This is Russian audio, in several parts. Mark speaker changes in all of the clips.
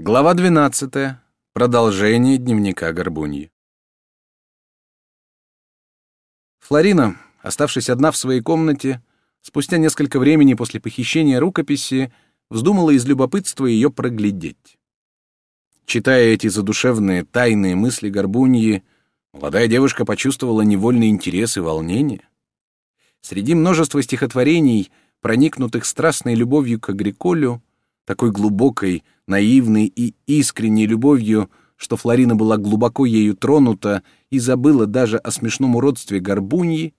Speaker 1: Глава 12. Продолжение дневника Горбуньи. Флорина, оставшись одна в своей комнате, спустя несколько времени после похищения рукописи, вздумала из любопытства ее проглядеть. Читая эти задушевные тайные мысли Горбуньи, молодая девушка почувствовала невольный интерес и волнение. Среди множества стихотворений, проникнутых страстной любовью к Агриколю, такой глубокой, наивной и искренней любовью, что Флорина была глубоко ею тронута и забыла даже о смешном уродстве горбуньи,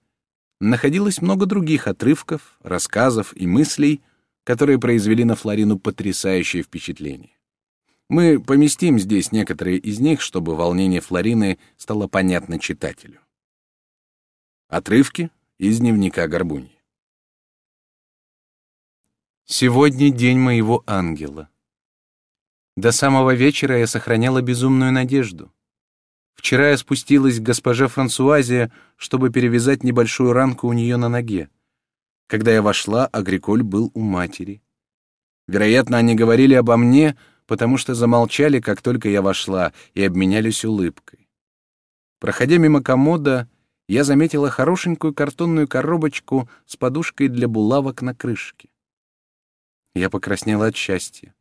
Speaker 1: находилось много других отрывков, рассказов и мыслей, которые произвели на Флорину потрясающее впечатление. Мы поместим здесь некоторые из них, чтобы волнение Флорины стало понятно читателю. Отрывки из дневника Горбуньи. Сегодня день моего ангела. До самого вечера я сохраняла безумную надежду. Вчера я спустилась к госпоже Франсуазе, чтобы перевязать небольшую ранку у нее на ноге. Когда я вошла, Агриколь был у матери. Вероятно, они говорили обо мне, потому что замолчали, как только я вошла, и обменялись улыбкой. Проходя мимо комода, я заметила хорошенькую картонную коробочку с подушкой для булавок на крышке. Я покраснела от счастья.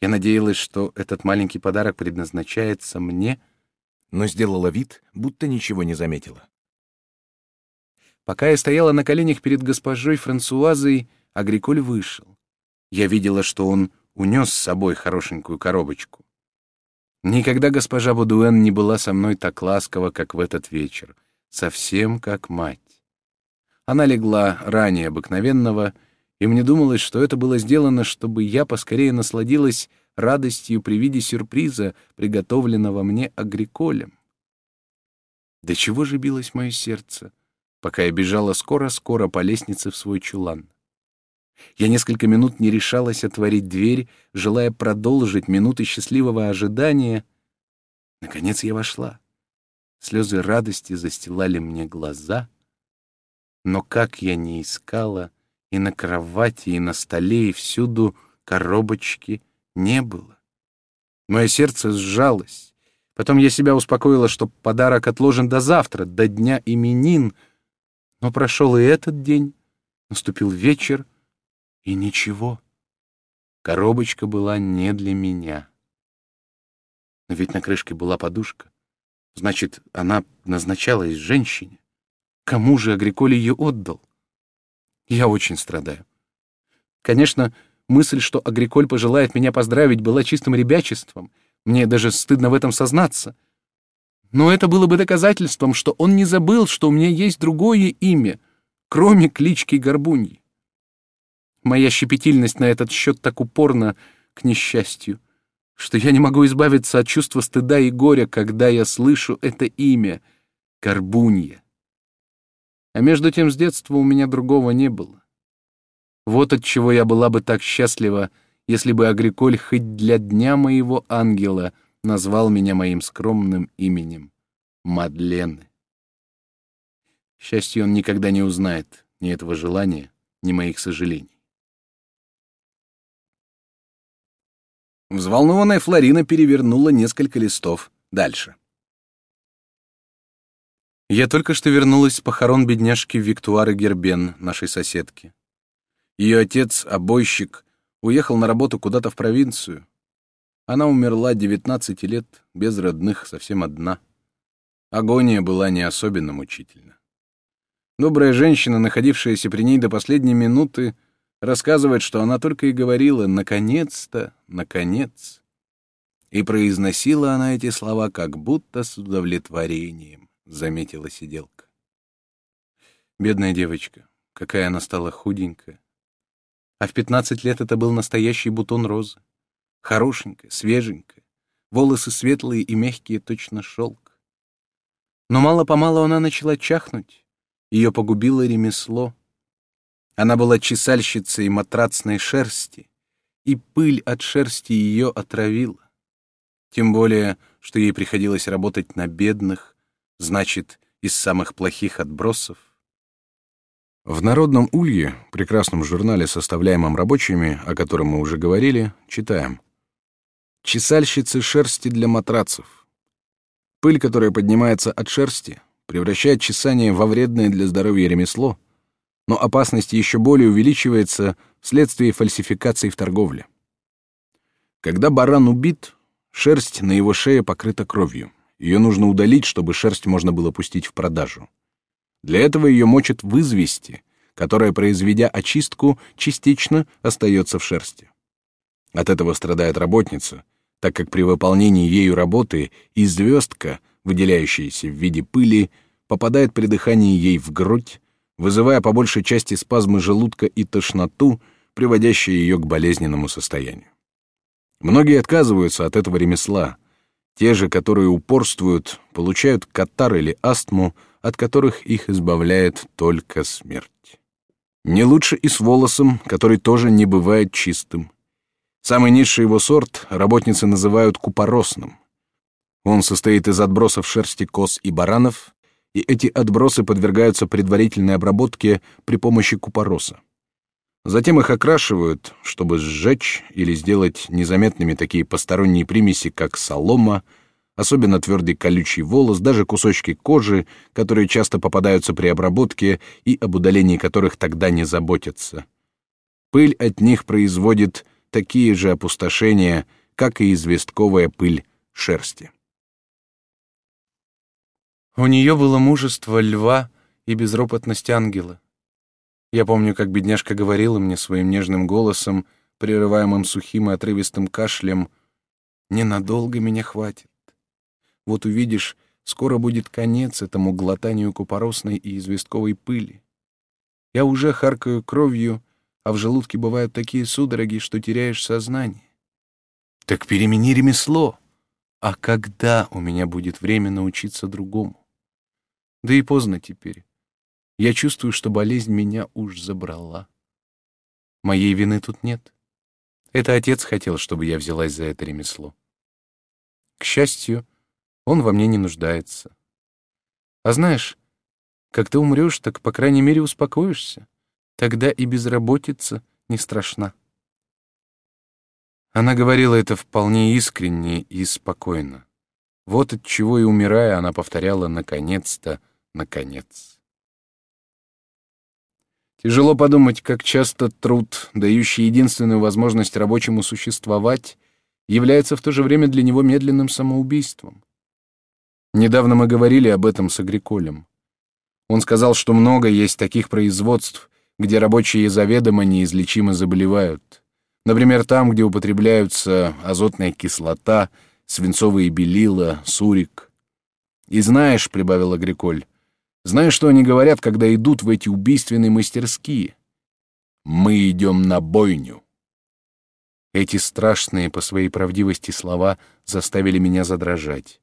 Speaker 1: Я надеялась, что этот маленький подарок предназначается мне, но сделала вид, будто ничего не заметила. Пока я стояла на коленях перед госпожой Франсуазой, Агриколь вышел. Я видела, что он унес с собой хорошенькую коробочку. Никогда госпожа Будуэн не была со мной так ласкова, как в этот вечер, совсем как мать. Она легла ранее обыкновенного, и мне думалось, что это было сделано, чтобы я поскорее насладилась радостью при виде сюрприза, приготовленного мне агриколем. До чего же билось мое сердце, пока я бежала скоро-скоро по лестнице в свой чулан. Я несколько минут не решалась отворить дверь, желая продолжить минуты счастливого ожидания. Наконец я вошла. Слезы радости застилали мне глаза, но как я не искала — и на кровати, и на столе, и всюду коробочки не было. Мое сердце сжалось. Потом я себя успокоила, что подарок отложен до завтра, до дня именин. Но прошел и этот день, наступил вечер, и ничего. Коробочка была не для меня. Но ведь на крышке была подушка. Значит, она назначалась женщине. Кому же Агриколь ее отдал? Я очень страдаю. Конечно, мысль, что Агриколь пожелает меня поздравить, была чистым ребячеством. Мне даже стыдно в этом сознаться. Но это было бы доказательством, что он не забыл, что у меня есть другое имя, кроме клички Горбуньи. Моя щепетильность на этот счет так упорна, к несчастью, что я не могу избавиться от чувства стыда и горя, когда я слышу это имя — Горбунья. А между тем с детства у меня другого не было. Вот от чего я была бы так счастлива, если бы Агриколь хоть для дня моего ангела назвал меня моим скромным именем — Мадлены. К счастью, он никогда не узнает ни этого желания, ни моих сожалений. Взволнованная Флорина перевернула несколько листов дальше. Я только что вернулась с похорон бедняжки Виктуары Гербен, нашей соседки. Ее отец, обойщик, уехал на работу куда-то в провинцию. Она умерла 19 лет, без родных, совсем одна. Агония была не особенно мучительна. Добрая женщина, находившаяся при ней до последней минуты, рассказывает, что она только и говорила «наконец-то, наконец». И произносила она эти слова как будто с удовлетворением. — заметила сиделка. Бедная девочка, какая она стала худенькая. А в пятнадцать лет это был настоящий бутон розы. Хорошенькая, свеженькая, волосы светлые и мягкие, точно шелк. Но мало-помалу она начала чахнуть. Ее погубило ремесло. Она была чесальщицей матрацной шерсти, и пыль от шерсти ее отравила. Тем более, что ей приходилось работать на бедных, Значит, из самых плохих отбросов? В «Народном улье», прекрасном журнале, составляемом рабочими, о котором мы уже говорили, читаем.
Speaker 2: чесальщицы шерсти для матрацев. Пыль, которая поднимается от шерсти, превращает чесание во вредное для здоровья ремесло, но опасность еще более увеличивается вследствие фальсификаций в торговле. Когда баран убит, шерсть на его шее покрыта кровью. Ее нужно удалить, чтобы шерсть можно было пустить в продажу. Для этого ее мочат в извести, которая, произведя очистку, частично остается в шерсти. От этого страдает работница, так как при выполнении ею работы известка, выделяющаяся в виде пыли, попадает при дыхании ей в грудь, вызывая по большей части спазмы желудка и тошноту, приводящие ее к болезненному состоянию. Многие отказываются от этого ремесла. Те же, которые упорствуют, получают катар или астму, от которых их избавляет только смерть. Не лучше и с волосом, который тоже не бывает чистым. Самый низший его сорт работницы называют купоросным. Он состоит из отбросов шерсти коз и баранов, и эти отбросы подвергаются предварительной обработке при помощи купороса. Затем их окрашивают, чтобы сжечь или сделать незаметными такие посторонние примеси, как солома, особенно твердый колючий волос, даже кусочки кожи, которые часто попадаются при обработке и об удалении которых тогда не заботятся. Пыль от них производит такие же опустошения, как и известковая пыль шерсти.
Speaker 1: У нее было мужество льва и безропотность ангела. Я помню, как бедняжка говорила мне своим нежным голосом, прерываемым сухим и отрывистым кашлем, «Ненадолго меня хватит. Вот увидишь, скоро будет конец этому глотанию купоросной и известковой пыли. Я уже харкаю кровью, а в желудке бывают такие судороги, что теряешь сознание. Так перемени ремесло. А когда у меня будет время научиться другому? Да и поздно теперь. Я чувствую, что болезнь меня уж забрала. Моей вины тут нет. Это отец хотел, чтобы я взялась за это ремесло. К счастью, он во мне не нуждается. А знаешь, как ты умрешь, так, по крайней мере, успокоишься. Тогда и безработица не страшна. Она говорила это вполне искренне и спокойно. Вот от чего и умирая, она повторяла «наконец-то, наконец». Тяжело подумать, как часто труд, дающий единственную возможность рабочему существовать, является в то же время для него медленным самоубийством. Недавно мы говорили об этом с Агриколем. Он сказал, что много есть таких производств, где рабочие заведомо неизлечимо заболевают. Например, там, где употребляются азотная кислота, свинцовые белила, сурик. «И знаешь», — прибавил Агриколь, — «знаешь, что они говорят, когда идут в эти убийственные мастерские? Мы идем на бойню». Эти страшные по своей правдивости слова заставили меня задрожать.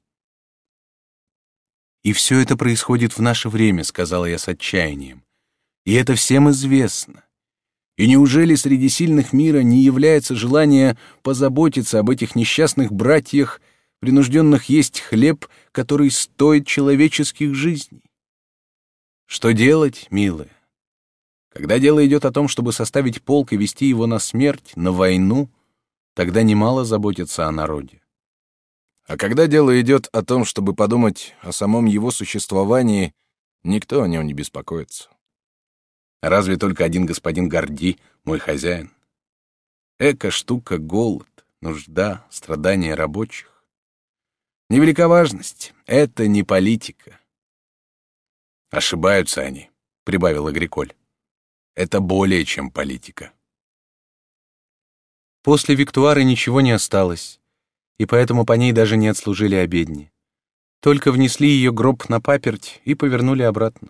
Speaker 1: «И все это происходит в наше время», — сказала я с отчаянием. И это всем известно. И неужели среди сильных мира не является желание позаботиться об этих несчастных братьях, принужденных есть хлеб, который стоит человеческих жизней? Что делать, милые? Когда дело идет о том, чтобы составить полк и вести его на смерть, на войну, тогда немало заботиться о народе. А когда дело идет о том, чтобы подумать о самом его существовании, никто о нем не беспокоится. Разве только один господин Горди, мой хозяин. Эка штука голод, нужда, страдания рабочих. Невелика важность. Это не политика. Ошибаются они, прибавил Агриколь. Это более чем политика. После Виктуары ничего не осталось, и поэтому по ней даже не отслужили обедни. Только внесли ее гроб на паперть и повернули обратно.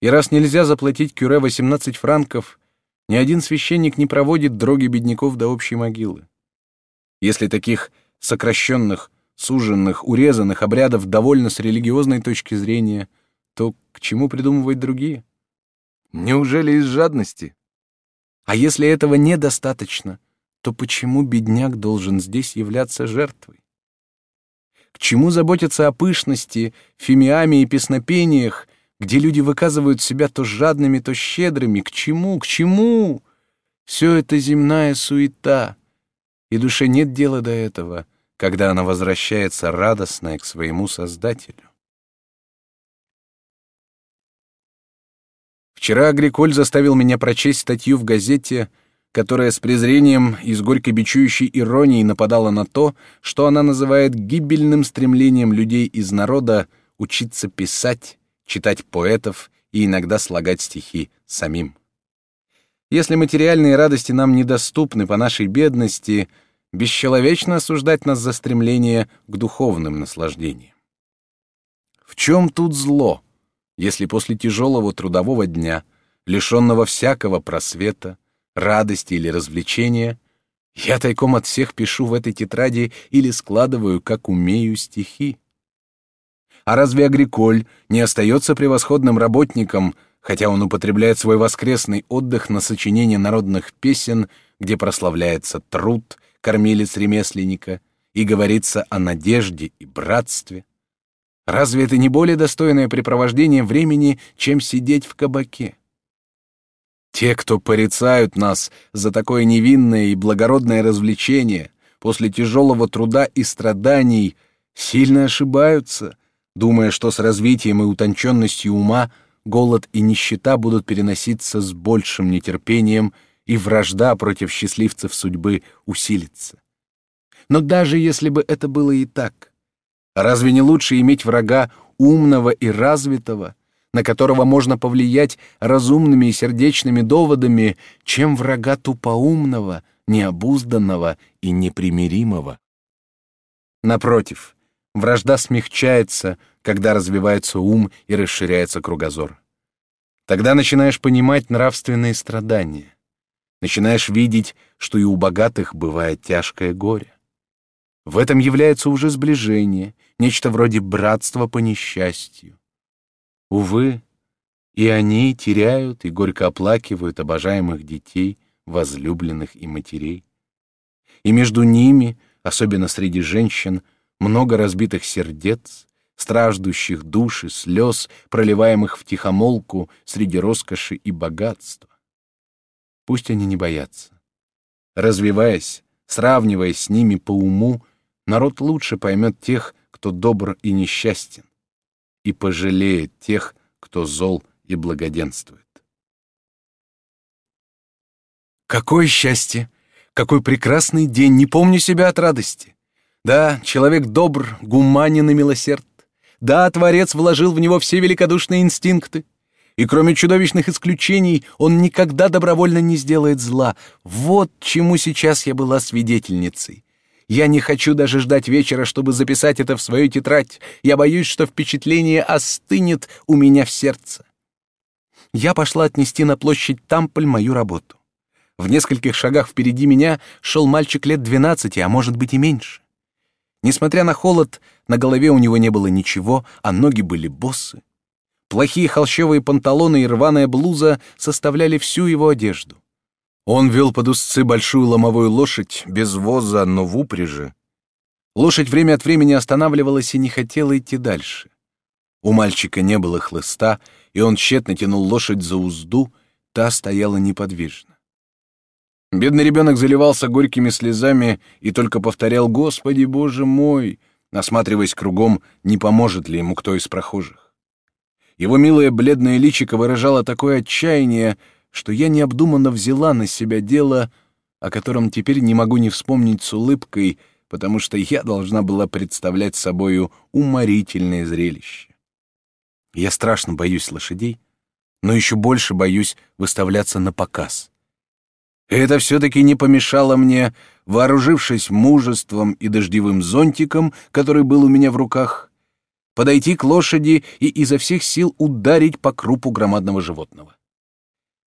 Speaker 1: И раз нельзя заплатить кюре 18 франков, ни один священник не проводит дроги бедняков до общей могилы. Если таких сокращенных, суженных, урезанных обрядов довольно с религиозной точки зрения, к чему придумывать другие? Неужели из жадности? А если этого недостаточно, то почему бедняк должен здесь являться жертвой? К чему заботиться о пышности, фимиаме и песнопениях, где люди выказывают себя то жадными, то щедрыми. К чему, к чему? Все это земная суета. и душе нет дела до этого, когда она возвращается радостная к своему Создателю. Вчера Агриколь заставил меня прочесть статью в газете, которая с презрением и с горько бичующей иронией нападала на то, что она называет гибельным стремлением людей из народа учиться писать, читать поэтов и иногда слагать стихи самим. Если материальные радости нам недоступны по нашей бедности, бесчеловечно осуждать нас за стремление к духовным наслаждениям. В чем тут зло, если после тяжелого трудового дня, лишенного всякого просвета, радости или развлечения, я тайком от всех пишу в этой тетради или складываю, как умею, стихи? А разве Агриколь не остается превосходным работником, хотя он употребляет свой воскресный отдых на сочинение народных песен, где прославляется труд, кормилец ремесленника, и говорится о надежде и братстве? Разве это не более достойное препровождение времени, чем сидеть в кабаке? Те, кто порицают нас за такое невинное и благородное развлечение после тяжелого труда и страданий, сильно ошибаются, думая, что с развитием и утонченностью ума голод и нищета будут переноситься с большим нетерпением, и вражда против счастливцев судьбы усилится. Но даже если бы это было и так, разве не лучше иметь врага умного и развитого, на которого можно повлиять разумными и сердечными доводами, чем врага тупоумного, необузданного и непримиримого? Напротив, вражда смягчается, когда развивается ум и расширяется кругозор. Тогда начинаешь понимать нравственные страдания. Начинаешь видеть, что и у богатых бывает тяжкое горе. В этом является уже сближение, нечто вроде братства по несчастью. Увы, и они теряют и горько оплакивают обожаемых детей, возлюбленных и матерей. И между ними, особенно среди женщин, много разбитых сердец, страждущих души, слез, проливаемых в тихомолку среди роскоши и богатства. Пусть они не боятся. Развиваясь, сравниваясь с ними по уму, народ лучше поймет тех, кто добр и несчастен, и пожалеет тех, кто зол и благоденствует. Какое счастье! Какой прекрасный день! Не помню себя от радости. Да, человек добр, гуманен и милосерд. Да, Творец вложил в него все великодушные инстинкты. И кроме чудовищных исключений, он никогда добровольно не сделает зла. Вот чему сейчас я была свидетельницей. Я не хочу даже ждать вечера, чтобы записать это в свою тетрадь. Я боюсь, что впечатление остынет у меня в сердце. Я пошла отнести на площадь Тамполь мою работу. В нескольких шагах впереди меня шел мальчик лет двенадцати, а может быть и меньше. Несмотря на холод, на голове у него не было ничего, а ноги были боссы. Плохие холщовые панталоны и рваная блуза составляли всю его одежду. Он вел под узцы большую ломовую лошадь, без воза, но в упряжи. Лошадь время от времени останавливалась и не хотела идти дальше. У мальчика не было хлыста, и он тщетно тянул лошадь за узду, та стояла неподвижно. Бедный ребенок заливался горькими слезами и только повторял «Господи, Боже мой!», осматриваясь кругом, не поможет ли ему кто из прохожих. Его милое бледное личико выражало такое отчаяние, что я необдуманно взяла на себя дело, о котором теперь не могу не вспомнить с улыбкой, потому что я должна была представлять собою уморительное зрелище. Я страшно боюсь лошадей, но еще больше боюсь выставляться на показ. Это все-таки не помешало мне, вооружившись мужеством и дождевым зонтиком, который был у меня в руках, подойти к лошади и изо всех сил ударить по крупу громадного животного.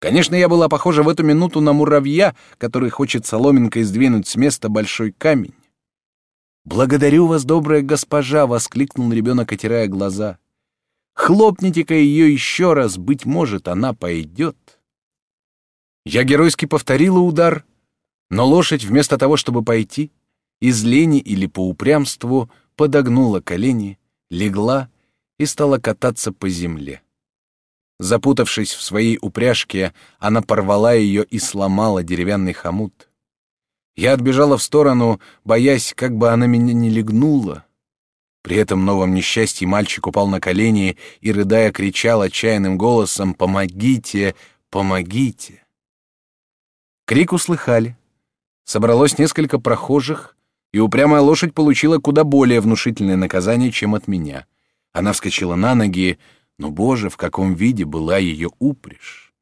Speaker 1: Конечно, я была похожа в эту минуту на муравья, который хочет соломинкой сдвинуть с места большой камень. «Благодарю вас, добрая госпожа!» — воскликнул ребенок, отирая глаза. «Хлопните-ка ее еще раз, быть может, она пойдет». Я геройски повторила удар, но лошадь вместо того, чтобы пойти, из лени или по упрямству подогнула колени, легла и стала кататься по земле. Запутавшись в своей упряжке, она порвала ее и сломала деревянный хомут.
Speaker 2: Я отбежала в сторону, боясь, как бы она меня не легнула. При этом новом несчастье мальчик упал на колени и, рыдая, кричал отчаянным голосом «Помогите! Помогите!». Крик услыхали. Собралось несколько прохожих, и упрямая лошадь получила куда более внушительное наказание, чем от меня. Она вскочила на ноги, но, боже, в каком виде была ее упряжь!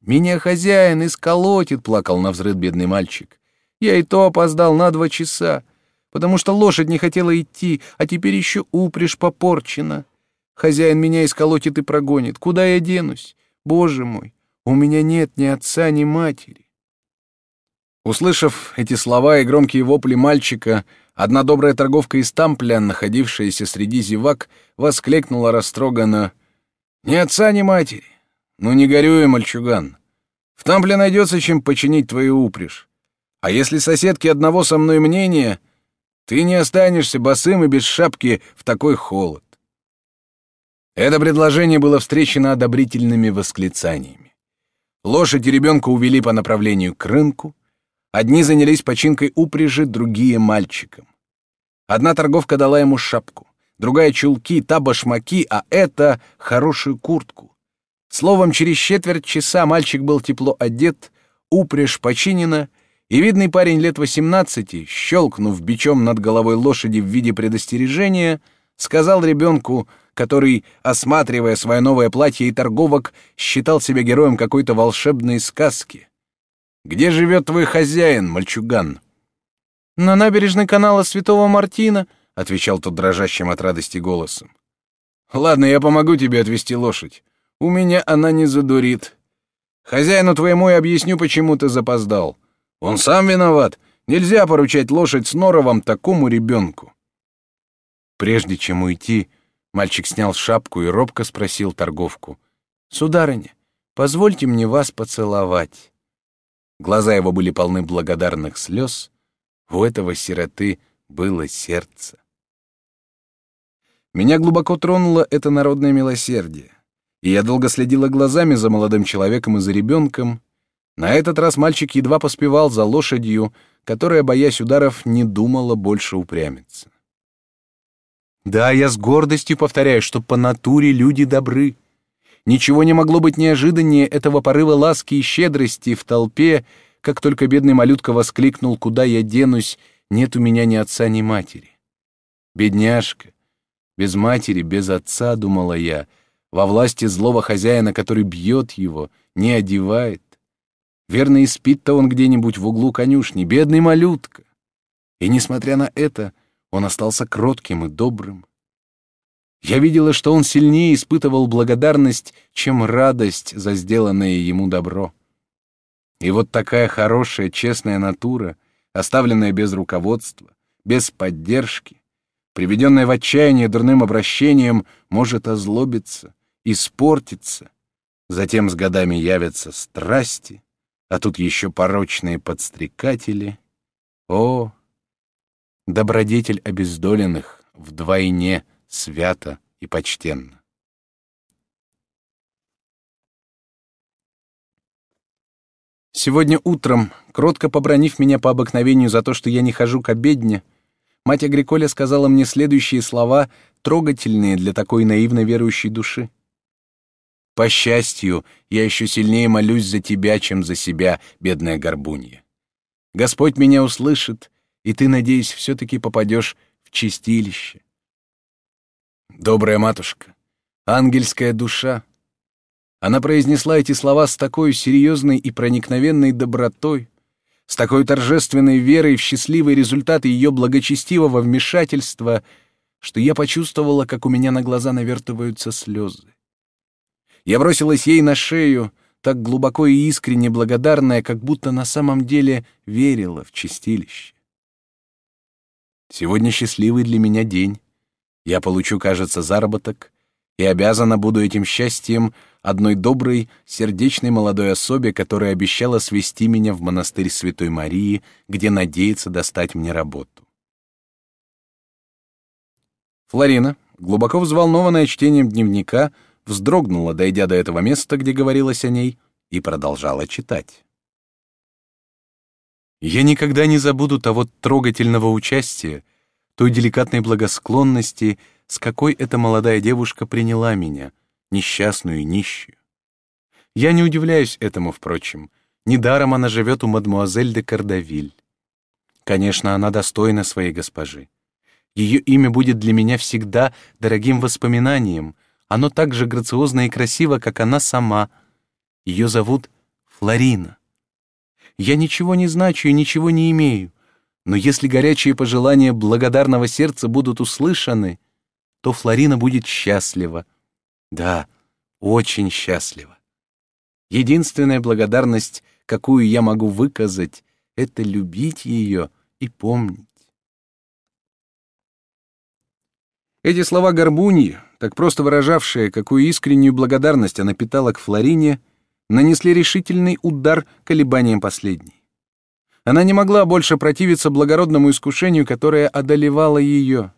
Speaker 2: «Меня хозяин исколотит!» — плакал на взрыв бедный мальчик. «Я и то опоздал на два часа, потому что лошадь не хотела идти, а теперь еще упряжь попорчена. Хозяин меня исколотит и прогонит. Куда я денусь? Боже мой, у меня нет ни отца, ни матери!» Услышав эти слова и громкие вопли мальчика, Одна добрая торговка из Тампля, находившаяся среди зевак, воскликнула растроганно. «Ни отца, ни матери! Ну не горюй, мальчуган! В Тампле найдется чем починить твою упряжь. А если соседки одного со мной мнения, ты не останешься босым и без шапки в такой холод». Это предложение было встречено одобрительными восклицаниями. Лошадь и ребенка увели по направлению к рынку, Одни занялись починкой упряжи, другие — мальчиком. Одна торговка дала ему шапку, другая — чулки, та — башмаки, а это — хорошую куртку. Словом, через четверть часа мальчик был тепло одет, упряжь починена, и видный парень лет восемнадцати, щелкнув бичом над головой лошади в виде предостережения, сказал ребенку, который, осматривая свое новое платье и торговок, считал себя героем какой-то волшебной сказки — где живет твой хозяин, мальчуган?» «На набережной канала Святого Мартина», — отвечал тот дрожащим от радости голосом. «Ладно, я помогу тебе отвезти лошадь. У меня она не задурит. Хозяину твоему я объясню, почему ты запоздал. Он сам виноват. Нельзя поручать лошадь с норовом такому ребенку». Прежде чем уйти, мальчик снял шапку и робко спросил торговку. «Сударыня, позвольте мне вас поцеловать». Глаза его были полны благодарных слез. У этого сироты было сердце. Меня глубоко тронуло это народное милосердие, и я долго следила глазами за молодым человеком и за ребенком. На этот раз мальчик едва поспевал за лошадью, которая, боясь ударов, не думала больше упрямиться. Да, я с гордостью повторяю, что по натуре люди добры. Ничего не могло быть неожиданнее этого порыва ласки и щедрости в толпе, как только бедный малютка воскликнул «Куда я денусь? Нет у меня ни отца, ни матери». Бедняжка, без матери, без отца, думала я, во власти злого хозяина, который бьет его, не одевает. Верно, и спит-то он где-нибудь в углу конюшни, бедный малютка. И, несмотря на это, он остался кротким и добрым. Я видела, что он сильнее испытывал благодарность, чем радость за сделанное ему добро. И вот такая хорошая, честная натура, оставленная без руководства, без поддержки, приведенная в отчаяние дурным обращением, может озлобиться, испортиться. Затем с годами явятся страсти, а тут еще порочные подстрекатели. О, добродетель обездоленных вдвойне — свято и почтенно. Сегодня утром, кротко побронив меня по обыкновению за то, что я не хожу к обедне, мать Агриколя сказала мне следующие слова, трогательные для такой наивно верующей души. «По счастью, я еще сильнее молюсь за тебя, чем за себя, бедная горбунья. Господь меня услышит, и ты, надеюсь, все-таки попадешь в чистилище. Добрая матушка, ангельская душа. Она произнесла эти слова с такой серьезной и проникновенной добротой, с такой торжественной верой в счастливый результат ее благочестивого вмешательства, что я почувствовала, как у меня на глаза навертываются слезы. Я бросилась ей на шею, так глубоко и искренне благодарная, как будто на самом деле верила в чистилище. Сегодня счастливый для меня день. Я получу, кажется, заработок и обязана буду этим счастьем одной доброй, сердечной молодой особе, которая обещала свести меня в монастырь Святой Марии, где надеется достать мне работу. Флорина, глубоко взволнованная чтением дневника, вздрогнула, дойдя до этого места, где говорилось о ней, и продолжала читать.
Speaker 1: Я никогда не забуду того трогательного участия, той деликатной благосклонности, с какой эта молодая девушка приняла меня, несчастную и нищую. Я не удивляюсь этому, впрочем. Недаром она живет у мадмуазель де Кардавиль. Конечно, она достойна своей госпожи. Ее имя будет для меня всегда дорогим воспоминанием. Оно так же грациозно и красиво, как она сама. Ее зовут Флорина. Я ничего не значу и ничего не имею. Но если горячие пожелания благодарного сердца будут услышаны, то Флорина будет счастлива. Да, очень счастлива. Единственная благодарность, какую я могу выказать, это любить ее и помнить. Эти слова горбуньи, так просто выражавшие, какую искреннюю благодарность она питала к Флорине, нанесли решительный удар колебаниям последней. Она не могла больше противиться благородному искушению, которое одолевало ее.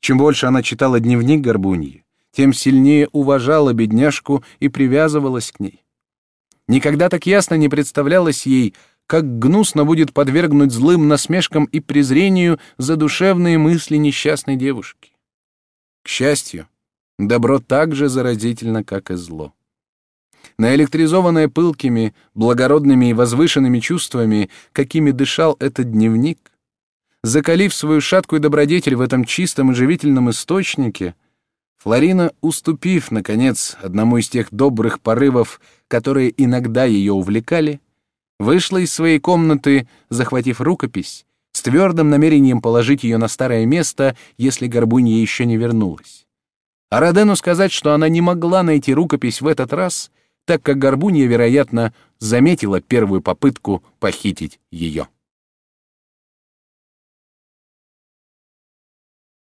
Speaker 1: Чем больше она читала дневник Горбуньи, тем сильнее уважала бедняжку и привязывалась к ней. Никогда так ясно не представлялось ей, как гнусно будет подвергнуть злым насмешкам и презрению задушевные мысли несчастной девушки. К счастью, добро так же заразительно, как и зло наэлектризованная пылкими, благородными и возвышенными чувствами, какими дышал этот дневник, закалив свою шаткую добродетель в этом чистом и живительном источнике, Флорина, уступив, наконец, одному из тех добрых порывов, которые иногда ее увлекали, вышла из своей комнаты, захватив рукопись, с твердым намерением положить ее на старое место, если Горбунья еще не вернулась. А Родену сказать, что она не могла найти рукопись в этот раз — так как Горбунья, вероятно, заметила первую попытку похитить ее.